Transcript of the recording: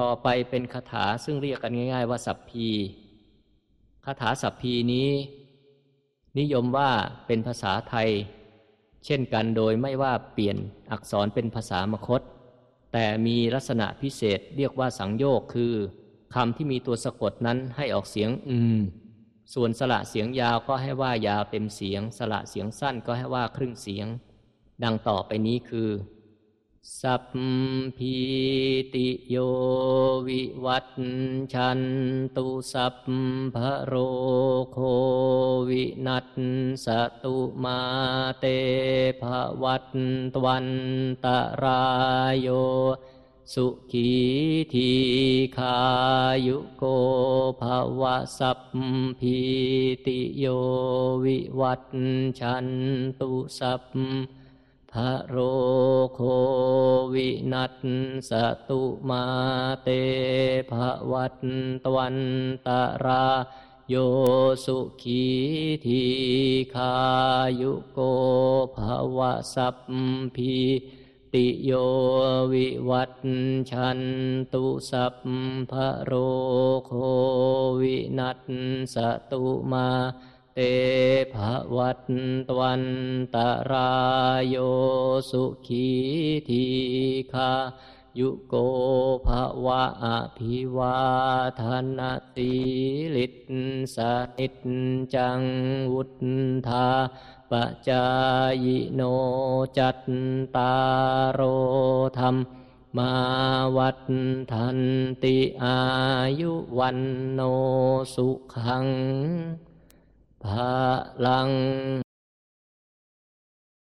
ต่อไปเป็นคาถาซึ่งเรียกกันง่าย ๆ ว่าสัพพีคาถาสัพพีนี้ นิยมว่าเป็นภาษาไทย เช่นกันโดยไม่ว่าเปลี่ยนอักษรเป็นภาษามคต แต่มีลักษณะพิเศษเรียกว่าสังโยกคือคำที่มีตัวสะกดนั้นให้ออกเสียงอืมส่วนสระเสียงยาวก็ให้ว่ายาวเต็มเสียงสระเสียงสั้นก็ให้ว่าครึ่งเสียง ดังต่อไปนี้คือ สัพพีติโยวิวัตชันตุสัพพโรโควินัสสตุมาเตภวัตตวันตรายโยสุขีทีขายุโกภวะสัพพีติโยวิวัตชันตุสัพพะโรโวินัสสตุมาเตภวัตตวันตราโยสุขีทีขายุโกภวะสัพพีติโยวิวัตชันตุสัพพะโรโควินัสสตุมาเตภวัตตวันตรายโย สุขีทีคายุโกภวะอภิวาทนาติลิตสนิจังวุฒธาปจายโนจัตตารโรธรรมมาวัฏทันติอายุวันโนสุขังภาลัง